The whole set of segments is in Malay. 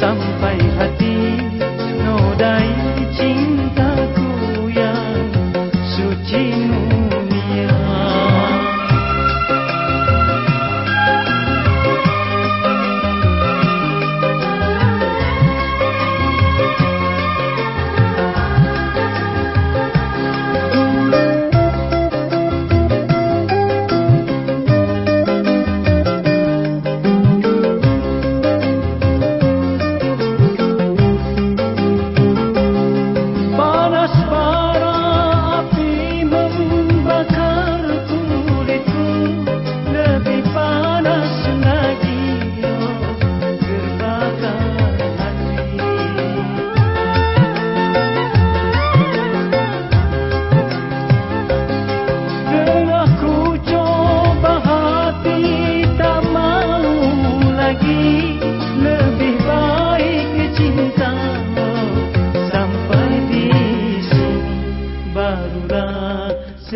sampai hati.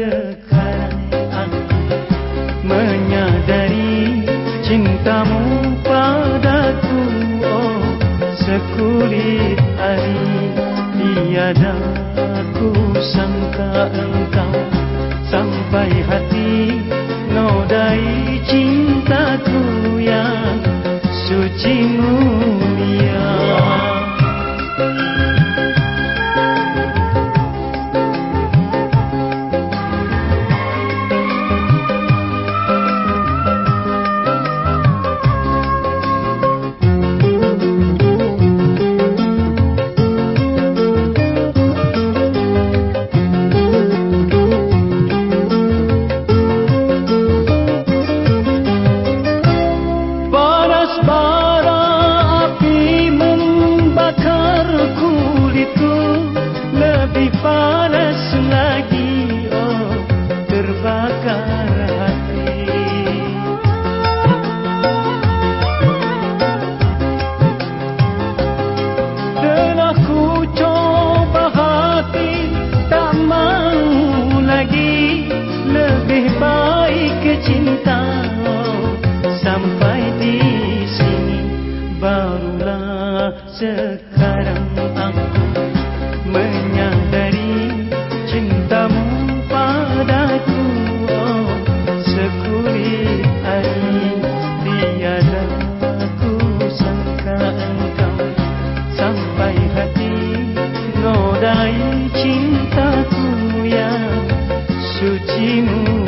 sekarang aku menyadari cintamu padaku. Oh sekulit hari tiada aku sangka engkau. Sekarang aku menyadari cintamu pada ku oh sekulai tiada ku sukakan kamu sampai hati noda cintaku ya Terima kasih.